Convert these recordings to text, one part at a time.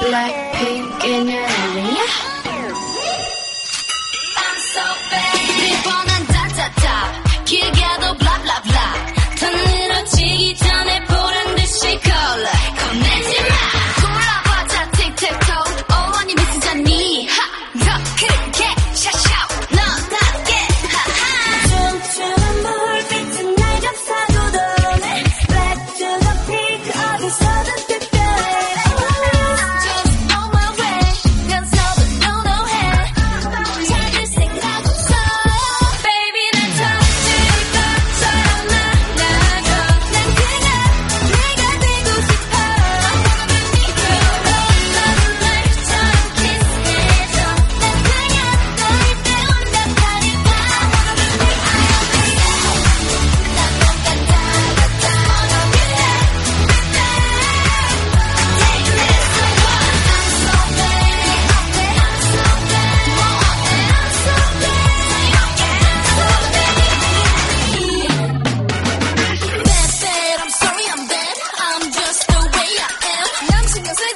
Blackpink in your area. I'm so bad.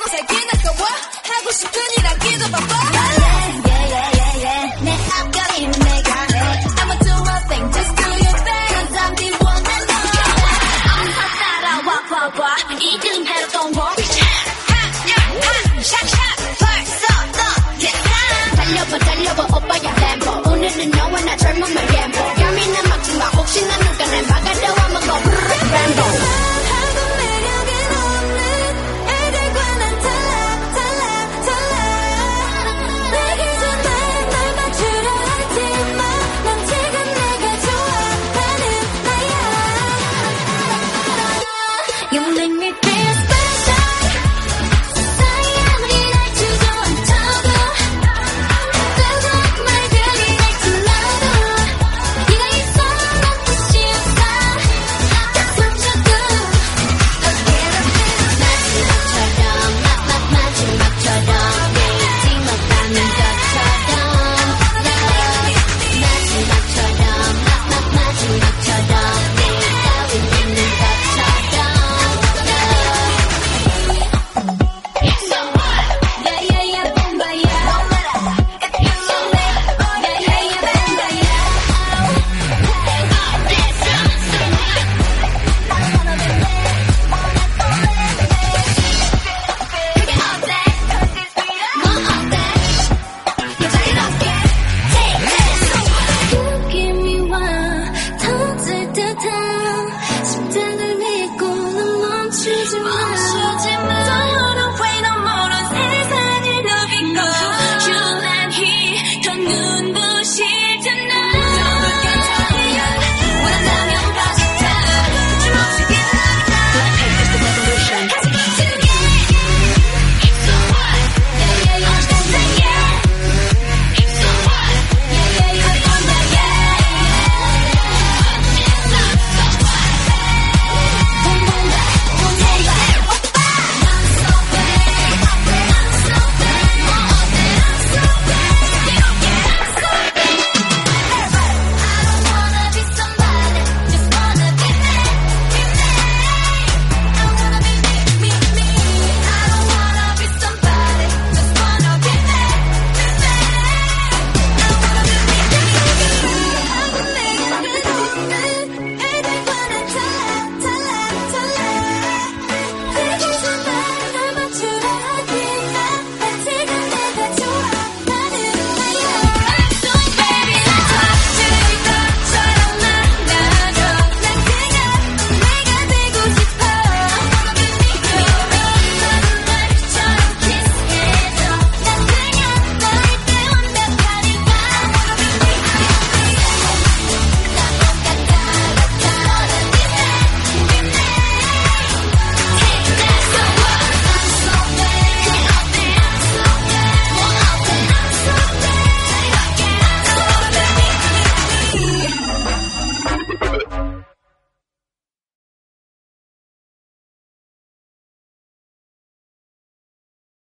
하고 싶은 일 하기도 바빠. Yeah, yeah, yeah, yeah, yeah. 내 앞가림은 내가 해. I'ma do my thing, just do your thing. Cause I'm the one that knows. I'm hot, 따라와, 봐봐. 이등해로 don't worry. 하, 야, 하, 샥, 샥. 벌써 너 대상. 달려봐, 달려봐, 오빠야 램보. 오늘은 영원한 젊음의 램보.